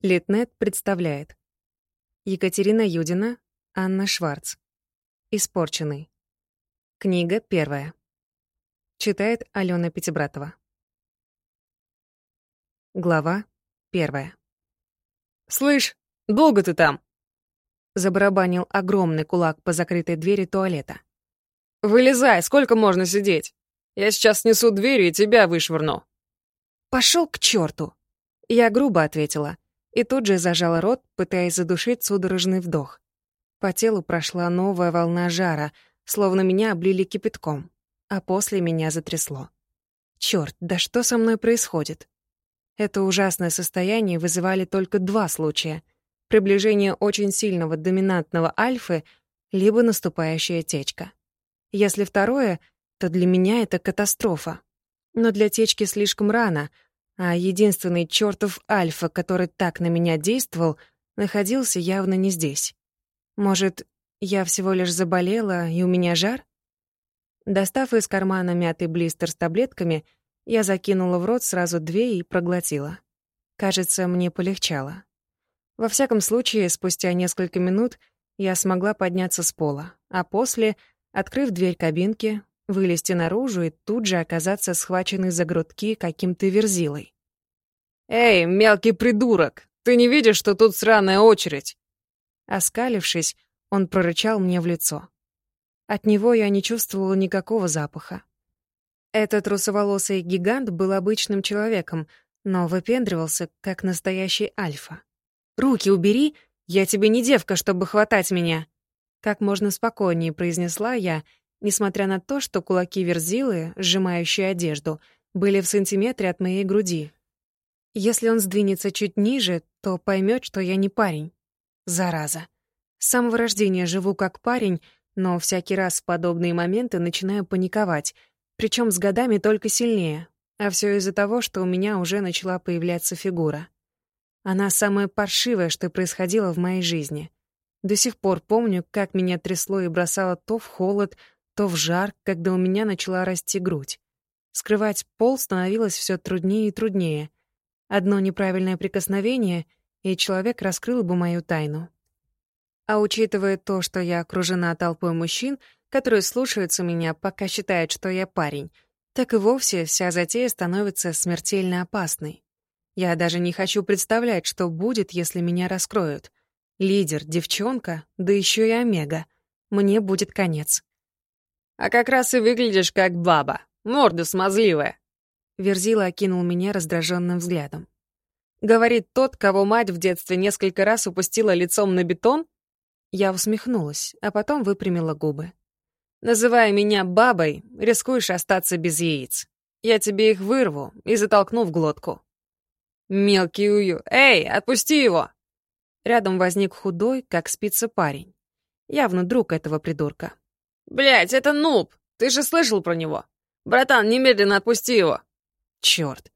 Литнет представляет. Екатерина Юдина, Анна Шварц. Испорченный. Книга первая. Читает Алена Пятибратова. Глава первая. «Слышь, долго ты там?» Забарабанил огромный кулак по закрытой двери туалета. «Вылезай, сколько можно сидеть? Я сейчас снесу дверь и тебя вышвырну». «Пошел к черту! Я грубо ответила и тут же зажала рот, пытаясь задушить судорожный вдох. По телу прошла новая волна жара, словно меня облили кипятком, а после меня затрясло. Чёрт, да что со мной происходит? Это ужасное состояние вызывали только два случая. Приближение очень сильного доминантного альфы либо наступающая течка. Если второе, то для меня это катастрофа. Но для течки слишком рано — а единственный чертов Альфа, который так на меня действовал, находился явно не здесь. Может, я всего лишь заболела, и у меня жар? Достав из кармана мятый блистер с таблетками, я закинула в рот сразу две и проглотила. Кажется, мне полегчало. Во всяком случае, спустя несколько минут я смогла подняться с пола, а после, открыв дверь кабинки, вылезти наружу и тут же оказаться схваченной за грудки каким-то верзилой. «Эй, мелкий придурок, ты не видишь, что тут сраная очередь?» Оскалившись, он прорычал мне в лицо. От него я не чувствовала никакого запаха. Этот русоволосый гигант был обычным человеком, но выпендривался, как настоящий альфа. «Руки убери, я тебе не девка, чтобы хватать меня!» Как можно спокойнее произнесла я, несмотря на то, что кулаки Верзилы, сжимающие одежду, были в сантиметре от моей груди. Если он сдвинется чуть ниже, то поймет, что я не парень. Зараза. С самого рождения живу как парень, но всякий раз в подобные моменты начинаю паниковать, причем с годами только сильнее. А все из-за того, что у меня уже начала появляться фигура. Она самая паршивая, что происходило в моей жизни. До сих пор помню, как меня трясло и бросало то в холод, то в жар, когда у меня начала расти грудь. Скрывать пол становилось все труднее и труднее. Одно неправильное прикосновение, и человек раскрыл бы мою тайну. А учитывая то, что я окружена толпой мужчин, которые слушаются меня, пока считают, что я парень, так и вовсе вся затея становится смертельно опасной. Я даже не хочу представлять, что будет, если меня раскроют. Лидер, девчонка, да еще и Омега. Мне будет конец. А как раз и выглядишь как баба. Морда смазливая. Верзила окинул меня раздраженным взглядом. Говорит тот, кого мать в детстве несколько раз упустила лицом на бетон? Я усмехнулась, а потом выпрямила губы. Называя меня бабой, рискуешь остаться без яиц. Я тебе их вырву и затолкну в глотку. Мелкий ую. Эй, отпусти его! Рядом возник худой, как спица парень. Явно друг этого придурка. Блять, это нуб! Ты же слышал про него? Братан, немедленно отпусти его!» «Чёрт!»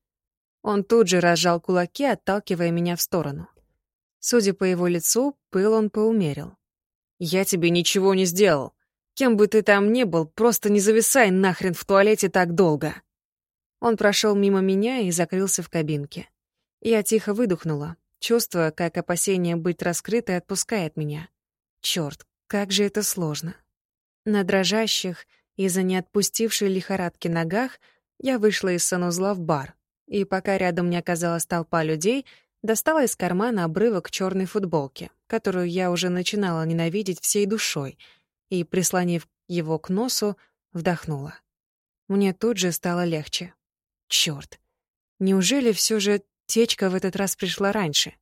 Он тут же разжал кулаки, отталкивая меня в сторону. Судя по его лицу, пыл он поумерил. «Я тебе ничего не сделал. Кем бы ты там ни был, просто не зависай нахрен в туалете так долго!» Он прошел мимо меня и закрылся в кабинке. Я тихо выдохнула, чувствуя, как опасение быть раскрытой отпускает меня. Чёрт, как же это сложно. На дрожащих, из-за неотпустившей лихорадки ногах, я вышла из санузла в бар, и пока рядом не оказалась толпа людей, достала из кармана обрывок черной футболки, которую я уже начинала ненавидеть всей душой, и, прислонив его к носу, вдохнула. Мне тут же стало легче. Чёрт. Неужели все же течка в этот раз пришла раньше?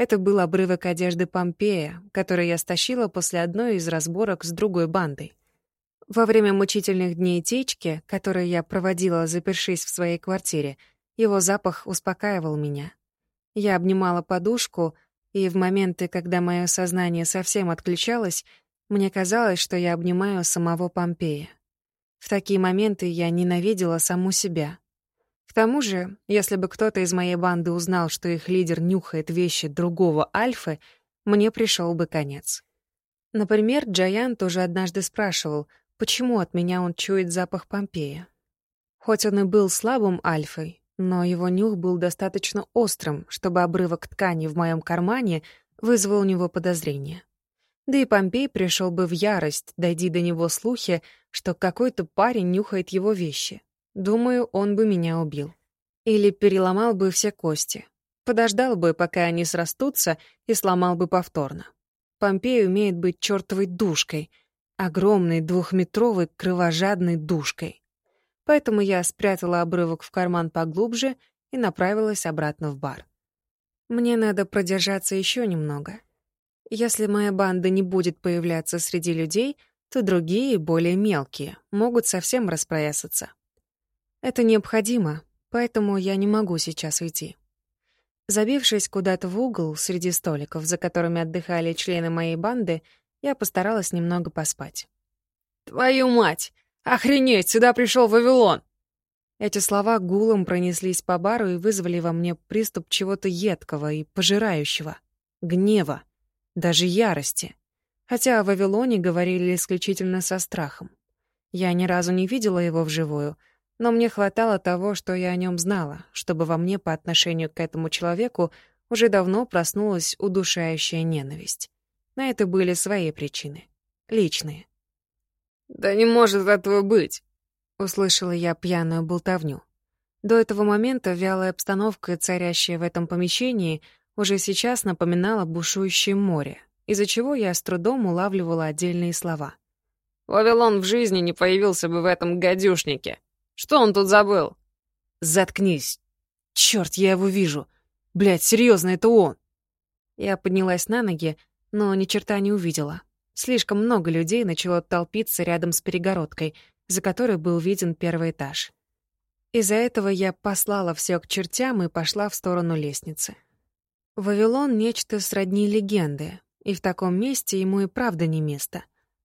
Это был обрывок одежды Помпея, который я стащила после одной из разборок с другой бандой. Во время мучительных дней течки, которые я проводила, запершись в своей квартире, его запах успокаивал меня. Я обнимала подушку, и в моменты, когда мое сознание совсем отключалось, мне казалось, что я обнимаю самого Помпея. В такие моменты я ненавидела саму себя. К тому же, если бы кто-то из моей банды узнал, что их лидер нюхает вещи другого Альфы, мне пришел бы конец. Например, Джаян тоже однажды спрашивал, почему от меня он чует запах Помпея. Хоть он и был слабым Альфой, но его нюх был достаточно острым, чтобы обрывок ткани в моем кармане вызвал у него подозрение. Да и Помпей пришел бы в ярость, дойди до него слухи, что какой-то парень нюхает его вещи. Думаю, он бы меня убил. Или переломал бы все кости. Подождал бы, пока они срастутся, и сломал бы повторно. Помпей умеет быть чертовой душкой, огромной двухметровой кровожадной душкой. Поэтому я спрятала обрывок в карман поглубже и направилась обратно в бар. Мне надо продержаться еще немного. Если моя банда не будет появляться среди людей, то другие, более мелкие, могут совсем распоясаться. Это необходимо, поэтому я не могу сейчас уйти. Забившись куда-то в угол среди столиков, за которыми отдыхали члены моей банды, я постаралась немного поспать. «Твою мать! Охренеть! Сюда пришел Вавилон!» Эти слова гулом пронеслись по бару и вызвали во мне приступ чего-то едкого и пожирающего. Гнева. Даже ярости. Хотя о Вавилоне говорили исключительно со страхом. Я ни разу не видела его вживую — но мне хватало того, что я о нем знала, чтобы во мне по отношению к этому человеку уже давно проснулась удушающая ненависть. На это были свои причины. Личные. «Да не может этого быть!» — услышала я пьяную болтовню. До этого момента вялая обстановка, царящая в этом помещении, уже сейчас напоминала бушующее море, из-за чего я с трудом улавливала отдельные слова. «Вавилон в жизни не появился бы в этом гадюшнике!» Что он тут забыл?» «Заткнись! Черт, я его вижу! Блядь, серьезно, это он!» Я поднялась на ноги, но ни черта не увидела. Слишком много людей начало толпиться рядом с перегородкой, за которой был виден первый этаж. Из-за этого я послала все к чертям и пошла в сторону лестницы. Вавилон — нечто сродни легенды, и в таком месте ему и правда не место.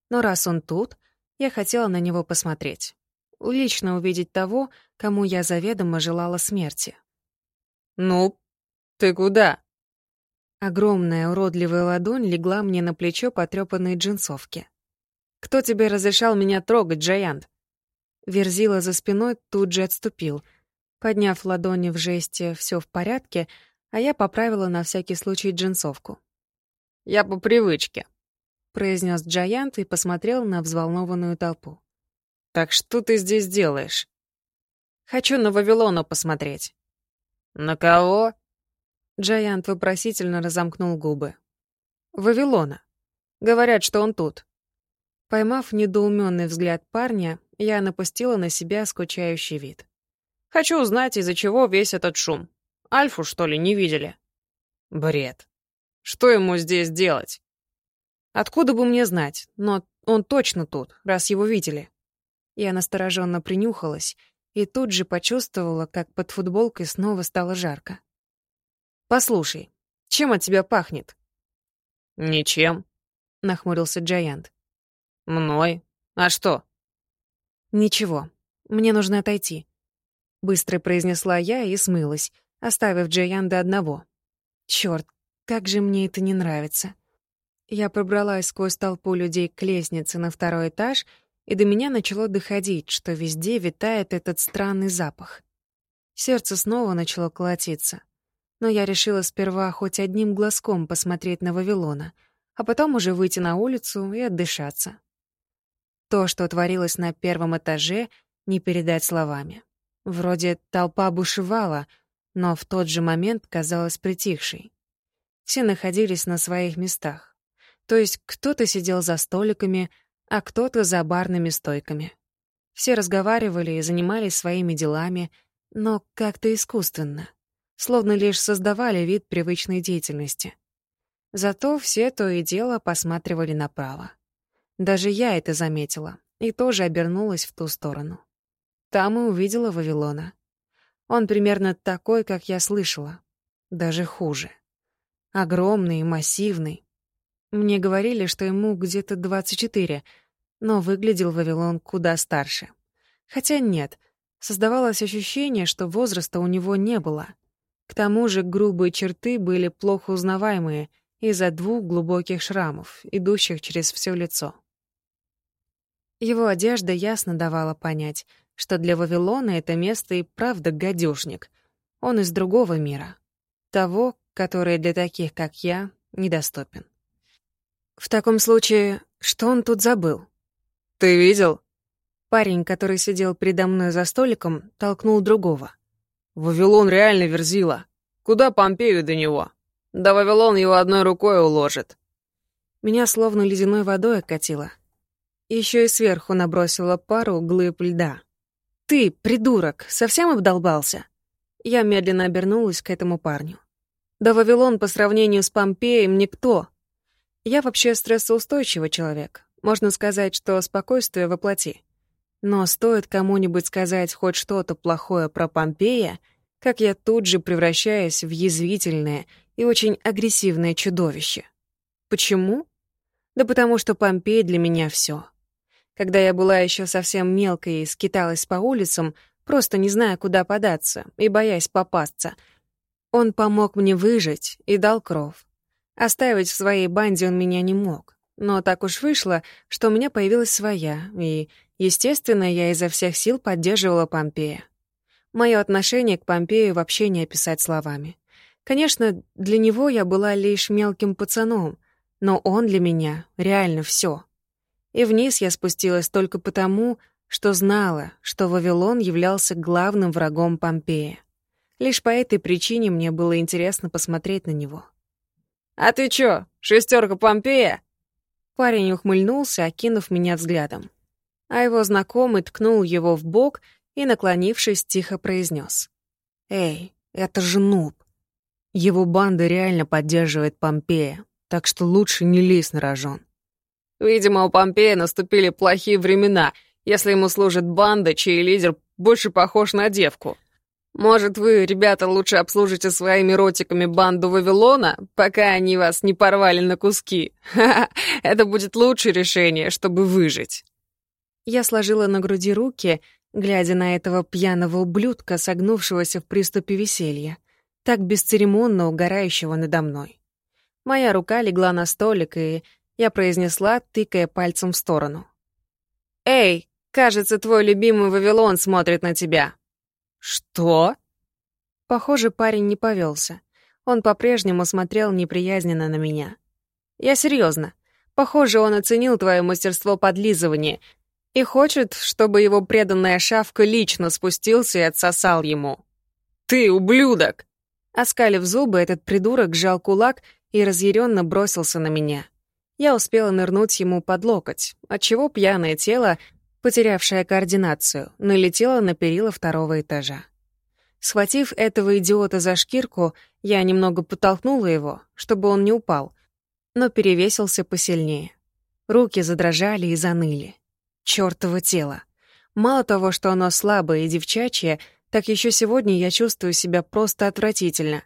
Но раз он тут, я хотела на него посмотреть лично увидеть того, кому я заведомо желала смерти. «Ну, ты куда?» Огромная уродливая ладонь легла мне на плечо потрёпанной джинсовки. «Кто тебе разрешал меня трогать, Джаянт?» Верзила за спиной тут же отступил, подняв ладони в жесте «все в порядке», а я поправила на всякий случай джинсовку. «Я по привычке», — произнес Джаянт и посмотрел на взволнованную толпу. «Так что ты здесь делаешь?» «Хочу на Вавилона посмотреть». «На кого?» Джаянт вопросительно разомкнул губы. «Вавилона. Говорят, что он тут». Поймав недоуменный взгляд парня, я напустила на себя скучающий вид. «Хочу узнать, из-за чего весь этот шум. Альфу, что ли, не видели?» «Бред. Что ему здесь делать?» «Откуда бы мне знать? Но он точно тут, раз его видели». Я настороженно принюхалась и тут же почувствовала, как под футболкой снова стало жарко. «Послушай, чем от тебя пахнет?» «Ничем», — нахмурился Джаянт. «Мной? А что?» «Ничего, мне нужно отойти», — быстро произнесла я и смылась, оставив Джаянда одного. Чёрт, как же мне это не нравится. Я пробралась сквозь толпу людей к лестнице на второй этаж — и до меня начало доходить, что везде витает этот странный запах. Сердце снова начало колотиться. Но я решила сперва хоть одним глазком посмотреть на Вавилона, а потом уже выйти на улицу и отдышаться. То, что творилось на первом этаже, не передать словами. Вроде толпа бушевала, но в тот же момент казалась притихшей. Все находились на своих местах. То есть кто-то сидел за столиками, а кто-то за барными стойками. Все разговаривали и занимались своими делами, но как-то искусственно, словно лишь создавали вид привычной деятельности. Зато все то и дело посматривали направо. Даже я это заметила и тоже обернулась в ту сторону. Там и увидела Вавилона. Он примерно такой, как я слышала. Даже хуже. Огромный массивный, мне говорили, что ему где-то 24, но выглядел Вавилон куда старше. Хотя нет, создавалось ощущение, что возраста у него не было. К тому же грубые черты были плохо узнаваемые из-за двух глубоких шрамов, идущих через все лицо. Его одежда ясно давала понять, что для Вавилона это место и правда гадюшник, Он из другого мира. Того, который для таких, как я, недоступен. В таком случае, что он тут забыл? «Ты видел?» Парень, который сидел передо мной за столиком, толкнул другого. «Вавилон реально верзила. Куда Помпею до него? Да Вавилон его одной рукой уложит». Меня словно ледяной водой окатило. Еще и сверху набросила пару глыб льда. «Ты, придурок, совсем обдолбался?» Я медленно обернулась к этому парню. «Да Вавилон по сравнению с Помпеем никто. Я вообще стрессоустойчивый человек. Можно сказать, что спокойствие воплоти. Но стоит кому-нибудь сказать хоть что-то плохое про Помпея, как я тут же превращаюсь в язвительное и очень агрессивное чудовище. Почему? Да потому что Помпей для меня все. Когда я была еще совсем мелкой и скиталась по улицам, просто не зная, куда податься и боясь попасться, он помог мне выжить и дал кров. Оставить в своей банде он меня не мог. Но так уж вышло, что у меня появилась своя, и, естественно, я изо всех сил поддерживала Помпея. Мое отношение к Помпею вообще не описать словами. Конечно, для него я была лишь мелким пацаном, но он для меня реально все. И вниз я спустилась только потому, что знала, что Вавилон являлся главным врагом Помпея. Лишь по этой причине мне было интересно посмотреть на него. «А ты чё, шестерка Помпея?» Парень ухмыльнулся, окинув меня взглядом. А его знакомый ткнул его в бок и, наклонившись, тихо произнес: «Эй, это же нуб. Его банда реально поддерживает Помпея, так что лучше не лезь на рожон». «Видимо, у Помпея наступили плохие времена, если ему служит банда, чей лидер больше похож на девку», может, вы, ребята, лучше обслужите своими ротиками банду Вавилона, пока они вас не порвали на куски? Ха-ха, это будет лучшее решение, чтобы выжить. Я сложила на груди руки, глядя на этого пьяного ублюдка, согнувшегося в приступе веселья, так бесцеремонно угорающего надо мной. Моя рука легла на столик, и я произнесла, тыкая пальцем в сторону. «Эй, кажется, твой любимый Вавилон смотрит на тебя». «Что?» Похоже, парень не повелся. Он по-прежнему смотрел неприязненно на меня. «Я серьезно. Похоже, он оценил твое мастерство подлизывания и хочет, чтобы его преданная шавка лично спустился и отсосал ему». «Ты ублюдок!» Оскалив зубы, этот придурок сжал кулак и разъяренно бросился на меня. Я успела нырнуть ему под локоть, отчего пьяное тело потерявшая координацию, налетела на перила второго этажа. Схватив этого идиота за шкирку, я немного подтолкнула его, чтобы он не упал, но перевесился посильнее. Руки задрожали и заныли. Чёртово тело. Мало того, что оно слабое и девчачье, так еще сегодня я чувствую себя просто отвратительно.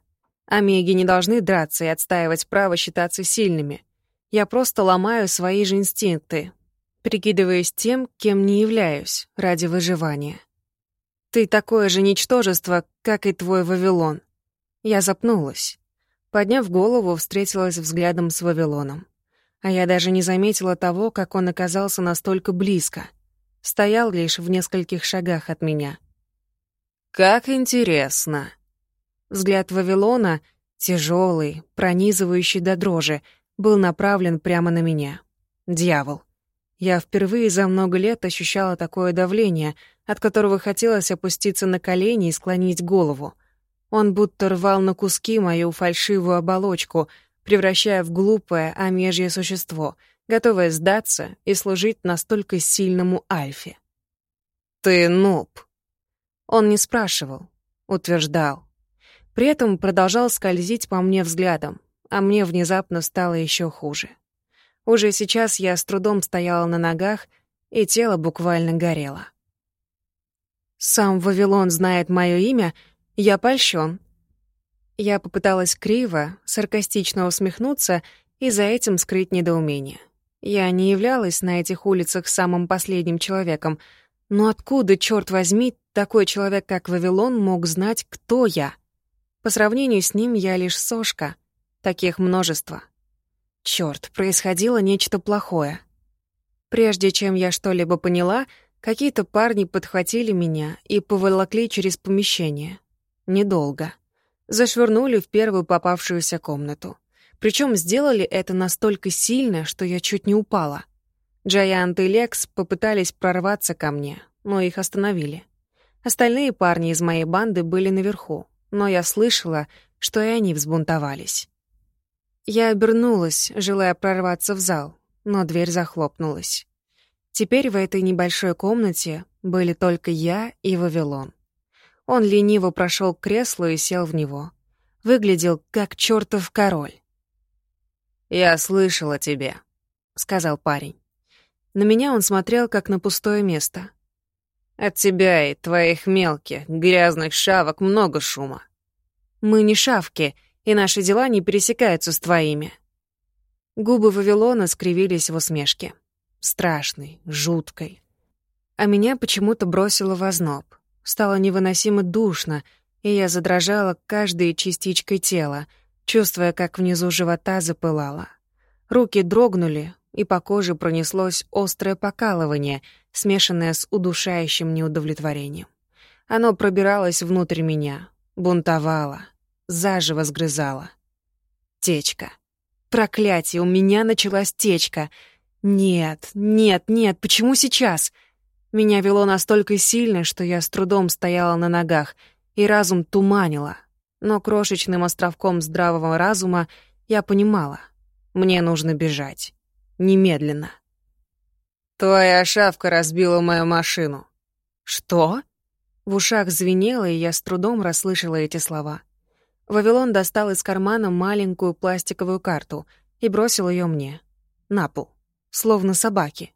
Омеги не должны драться и отстаивать право считаться сильными. Я просто ломаю свои же инстинкты, прикидываясь тем, кем не являюсь, ради выживания. Ты такое же ничтожество, как и твой Вавилон. Я запнулась. Подняв голову, встретилась взглядом с Вавилоном. А я даже не заметила того, как он оказался настолько близко. Стоял лишь в нескольких шагах от меня. «Как интересно!» Взгляд Вавилона, тяжелый, пронизывающий до дрожи, был направлен прямо на меня. Дьявол. Я впервые за много лет ощущала такое давление, от которого хотелось опуститься на колени и склонить голову. Он будто рвал на куски мою фальшивую оболочку, превращая в глупое, омежье существо, готовое сдаться и служить настолько сильному Альфе. «Ты нуб». Он не спрашивал, утверждал. При этом продолжал скользить по мне взглядом, а мне внезапно стало еще хуже. Уже сейчас я с трудом стояла на ногах, и тело буквально горело. Сам Вавилон знает мое имя, я польщен. Я попыталась криво, саркастично усмехнуться и за этим скрыть недоумение. Я не являлась на этих улицах самым последним человеком, но откуда, черт возьми, такой человек, как Вавилон, мог знать, кто я? По сравнению с ним я лишь сошка. Таких множество. Чёрт, происходило нечто плохое. Прежде чем я что-либо поняла, какие-то парни подхватили меня и поволокли через помещение. Недолго. Зашвырнули в первую попавшуюся комнату. Причем сделали это настолько сильно, что я чуть не упала. Джаянт и Лекс попытались прорваться ко мне, но их остановили. Остальные парни из моей банды были наверху, но я слышала, что и они взбунтовались. Я обернулась, желая прорваться в зал, но дверь захлопнулась. Теперь в этой небольшой комнате были только я и Вавилон. Он лениво прошел к креслу и сел в него. Выглядел как чертов король. «Я слышал о тебе», — сказал парень. На меня он смотрел, как на пустое место. «От тебя и твоих мелких, грязных шавок много шума». «Мы не шавки, и наши дела не пересекаются с твоими». Губы Вавилона скривились в усмешке. Страшной, жуткой. А меня почему-то бросило в озноб. Стало невыносимо душно, и я задрожала каждой частичкой тела, чувствуя, как внизу живота запылало. Руки дрогнули, и по коже пронеслось острое покалывание, смешанное с удушающим неудовлетворением. Оно пробиралось внутрь меня, бунтовало, заживо сгрызало. Течка. Проклятие, у меня началась течка. Нет, нет, нет, почему сейчас? Меня вело настолько сильно, что я с трудом стояла на ногах, и разум туманило. Но крошечным островком здравого разума я понимала. Мне нужно бежать. Немедленно. «Твоя шавка разбила мою машину». «Что?» В ушах звенело, и я с трудом расслышала эти слова. Вавилон достал из кармана маленькую пластиковую карту и бросил ее мне. На пол. Словно собаки.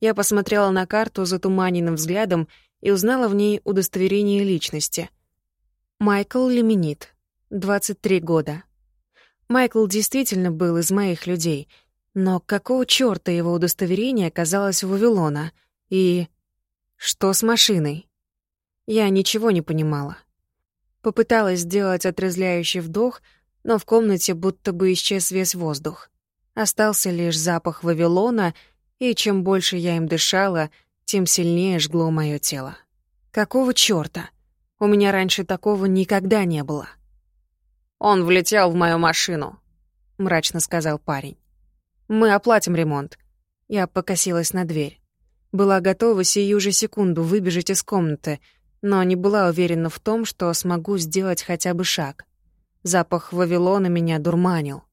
Я посмотрела на карту затуманенным взглядом и узнала в ней удостоверение личности. Майкл Леминит, 23 года. Майкл действительно был из моих людей, но какого чёрта его удостоверение оказалось у Вавилона? И... что с машиной? Я ничего не понимала. Попыталась сделать отрезвляющий вдох, но в комнате будто бы исчез весь воздух. Остался лишь запах Вавилона, и чем больше я им дышала, тем сильнее жгло мое тело. Какого чёрта? У меня раньше такого никогда не было. «Он влетел в мою машину», — мрачно сказал парень. «Мы оплатим ремонт». Я покосилась на дверь. Была готова сию же секунду выбежать из комнаты — но не была уверена в том, что смогу сделать хотя бы шаг. Запах Вавилона меня дурманил,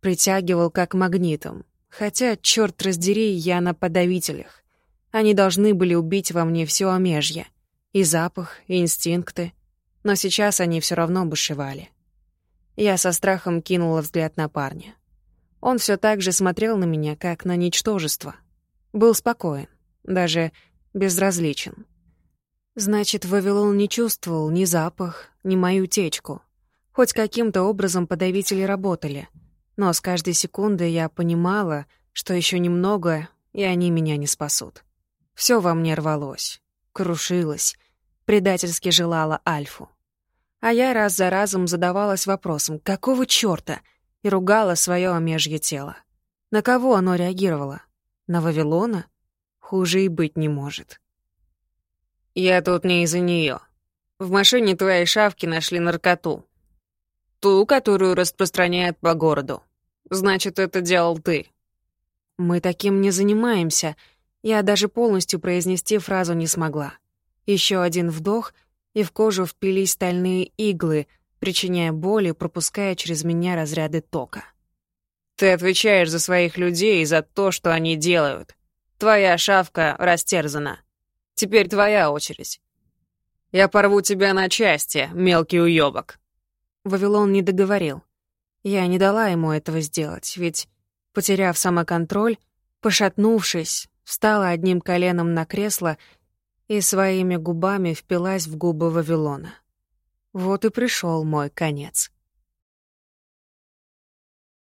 притягивал как магнитом. Хотя, черт раздери, я на подавителях. Они должны были убить во мне все омежье. И запах, и инстинкты. Но сейчас они все равно бушевали. Я со страхом кинула взгляд на парня. Он все так же смотрел на меня, как на ничтожество. Был спокоен, даже безразличен. Значит, Вавилон не чувствовал ни запах, ни мою течку. Хоть каким-то образом подавители работали. Но с каждой секундой я понимала, что еще немного, и они меня не спасут. Все во мне рвалось, крушилось, предательски желала Альфу. А я раз за разом задавалась вопросом, какого чёрта, и ругала свое омежье тело. На кого оно реагировало? На Вавилона? Хуже и быть не может. «Я тут не из-за нее. В машине твоей шавки нашли наркоту. Ту, которую распространяют по городу. Значит, это делал ты». «Мы таким не занимаемся. Я даже полностью произнести фразу не смогла. Еще один вдох, и в кожу впились стальные иглы, причиняя боль и пропуская через меня разряды тока. «Ты отвечаешь за своих людей и за то, что они делают. Твоя шавка растерзана. Теперь твоя очередь. Я порву тебя на части, мелкий уёбок». Вавилон не договорил. Я не дала ему этого сделать, ведь, потеряв самоконтроль, пошатнувшись, встала одним коленом на кресло и своими губами впилась в губы Вавилона. Вот и пришел мой конец.